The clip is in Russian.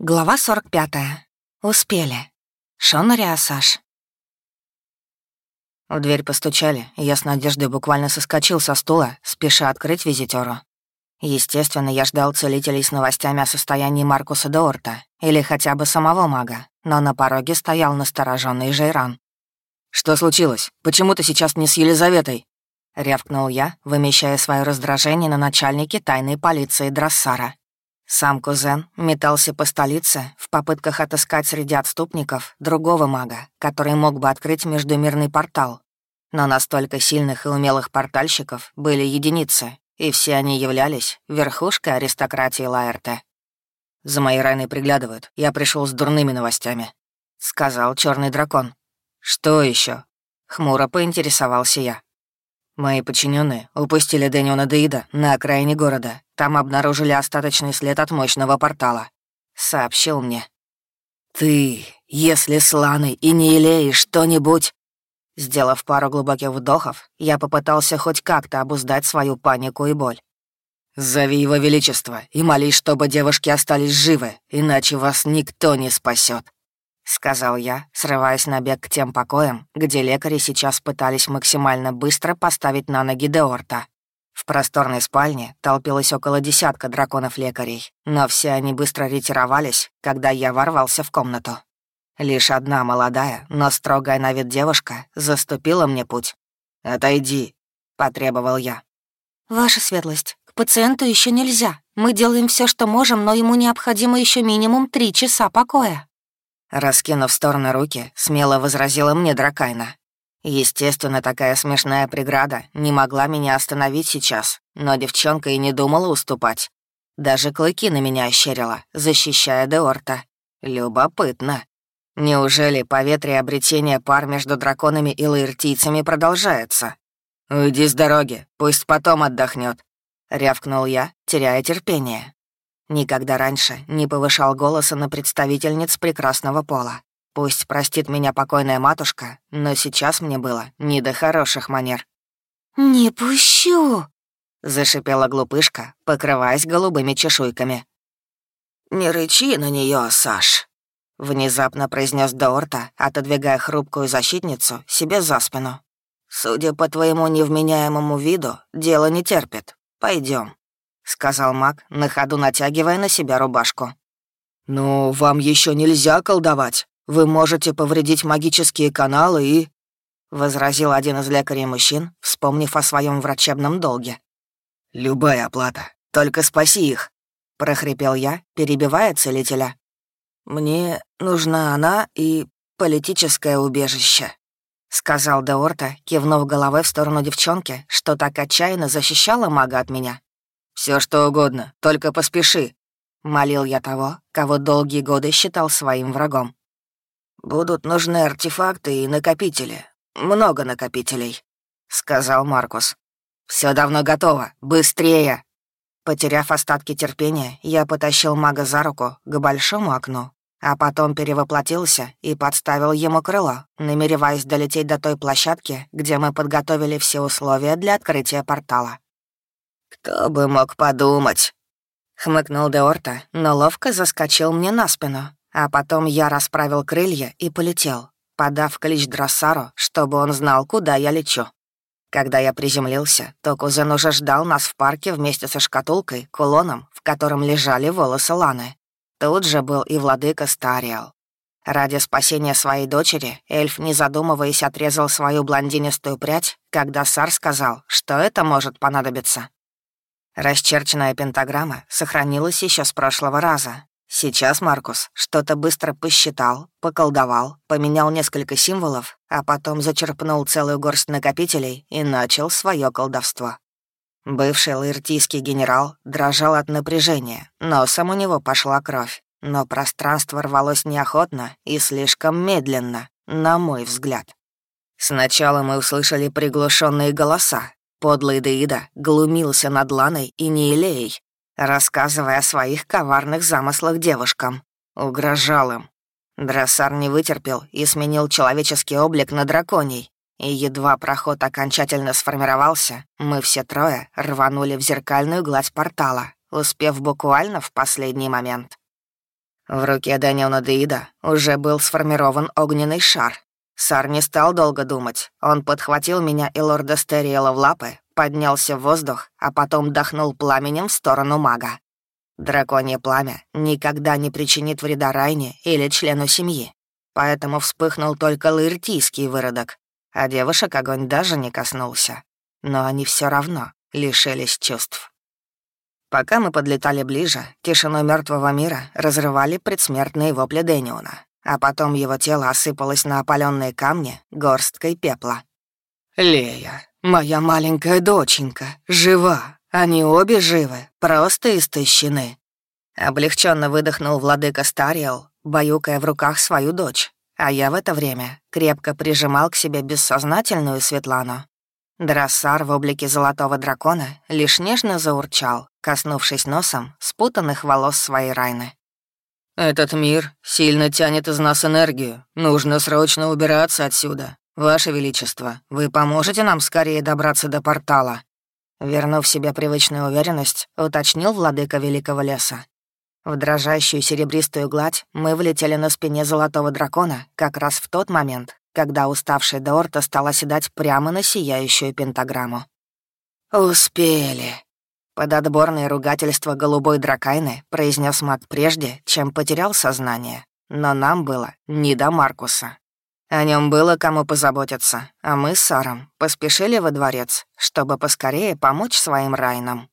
Глава 45. Успели. Шон Риасаш. В дверь постучали, и я с надеждой буквально соскочил со стула, спеша открыть визитеру. Естественно, я ждал целителей с новостями о состоянии Маркуса Доорта или хотя бы самого мага, но на пороге стоял настороженный Жейран. «Что случилось? Почему ты сейчас не с Елизаветой?» — рявкнул я, вымещая свое раздражение на начальнике тайной полиции Драссара. Сам кузен метался по столице в попытках отыскать среди отступников другого мага, который мог бы открыть междумирный портал. Но настолько сильных и умелых портальщиков были единицы, и все они являлись верхушкой аристократии Лаэрте. «За моей раны приглядывают, я пришел с дурными новостями», — сказал черный дракон. «Что еще? хмуро поинтересовался я. Мои подчиненные упустили Дэниона Деида на окраине города. Там обнаружили остаточный след от мощного портала. Сообщил мне. «Ты, если с Ланой и не елеешь что-нибудь...» Сделав пару глубоких вдохов, я попытался хоть как-то обуздать свою панику и боль. «Зови его величество и молись, чтобы девушки остались живы, иначе вас никто не спасет. — сказал я, срываясь на бег к тем покоям, где лекари сейчас пытались максимально быстро поставить на ноги Деорта. В просторной спальне толпилось около десятка драконов-лекарей, но все они быстро ретировались, когда я ворвался в комнату. Лишь одна молодая, но строгая на вид девушка заступила мне путь. «Отойди», — потребовал я. «Ваша светлость, к пациенту еще нельзя. Мы делаем все, что можем, но ему необходимо еще минимум три часа покоя». Раскинув стороны руки, смело возразила мне Дракайна. Естественно, такая смешная преграда не могла меня остановить сейчас, но девчонка и не думала уступать. Даже клыки на меня ощерила, защищая Деорта. Любопытно. Неужели поветрие обретения пар между драконами и лаиртийцами продолжается? «Уйди с дороги, пусть потом отдохнет, рявкнул я, теряя терпение. Никогда раньше не повышал голоса на представительниц прекрасного пола. Пусть простит меня покойная матушка, но сейчас мне было не до хороших манер. «Не пущу!» — зашипела глупышка, покрываясь голубыми чешуйками. «Не рычи на нее, Саш!» — внезапно произнес Даорта, отодвигая хрупкую защитницу себе за спину. «Судя по твоему невменяемому виду, дело не терпит. Пойдем сказал маг, на ходу натягивая на себя рубашку. «Ну, вам еще нельзя колдовать. Вы можете повредить магические каналы и...» — возразил один из лекарей-мужчин, вспомнив о своем врачебном долге. «Любая оплата, только спаси их», — прохрипел я, перебивая целителя. «Мне нужна она и политическое убежище», — сказал Деорта, кивнув головой в сторону девчонки, что так отчаянно защищала мага от меня. Все что угодно, только поспеши», — молил я того, кого долгие годы считал своим врагом. «Будут нужны артефакты и накопители. Много накопителей», — сказал Маркус. Все давно готово. Быстрее!» Потеряв остатки терпения, я потащил мага за руку к большому окну, а потом перевоплотился и подставил ему крыло, намереваясь долететь до той площадки, где мы подготовили все условия для открытия портала. «Кто бы мог подумать?» Хмыкнул Деорта, но ловко заскочил мне на спину, а потом я расправил крылья и полетел, подав клич Дроссару, чтобы он знал, куда я лечу. Когда я приземлился, то кузен уже ждал нас в парке вместе со шкатулкой, кулоном, в котором лежали волосы Ланы. Тут же был и владыка Стариал. Ради спасения своей дочери эльф, не задумываясь, отрезал свою блондинистую прядь, когда Сар сказал, что это может понадобиться. Расчерченная пентаграмма сохранилась еще с прошлого раза. Сейчас Маркус что-то быстро посчитал, поколдовал, поменял несколько символов, а потом зачерпнул целую горсть накопителей и начал свое колдовство. Бывший лаиртийский генерал дрожал от напряжения, носом у него пошла кровь, но пространство рвалось неохотно и слишком медленно, на мой взгляд. Сначала мы услышали приглушенные голоса, Подлый Деида глумился над Ланой и Неилеей, рассказывая о своих коварных замыслах девушкам. Угрожал им. Дроссар не вытерпел и сменил человеческий облик на драконий. И едва проход окончательно сформировался, мы все трое рванули в зеркальную гладь портала, успев буквально в последний момент. В руке Дэниела Деида уже был сформирован огненный шар. Сар не стал долго думать. Он подхватил меня и лорда Стериэла в лапы, поднялся в воздух, а потом дохнул пламенем в сторону мага. Драконье пламя никогда не причинит вреда Райне или члену семьи, поэтому вспыхнул только лаиртийский выродок, а девушек огонь даже не коснулся. Но они все равно лишились чувств. Пока мы подлетали ближе, тишину мертвого мира разрывали предсмертные вопли Дэниона, а потом его тело осыпалось на опаленные камни горсткой пепла. «Лея, моя маленькая доченька, жива. Они обе живы, просто истощены». Облегченно выдохнул владыка Стариэл, баюкая в руках свою дочь, а я в это время крепко прижимал к себе бессознательную Светлану. Драссар в облике золотого дракона лишь нежно заурчал, коснувшись носом спутанных волос своей Райны. «Этот мир сильно тянет из нас энергию. Нужно срочно убираться отсюда. Ваше Величество, вы поможете нам скорее добраться до портала?» Вернув себе привычную уверенность, уточнил владыка Великого Леса. В дрожащую серебристую гладь мы влетели на спине золотого дракона как раз в тот момент, когда уставший Деорта стал оседать прямо на сияющую пентаграмму. «Успели!» Под отборное ругательство голубой дракайны произнес маг прежде, чем потерял сознание. Но нам было не до Маркуса. О нем было кому позаботиться, а мы с Саром поспешили во дворец, чтобы поскорее помочь своим райнам.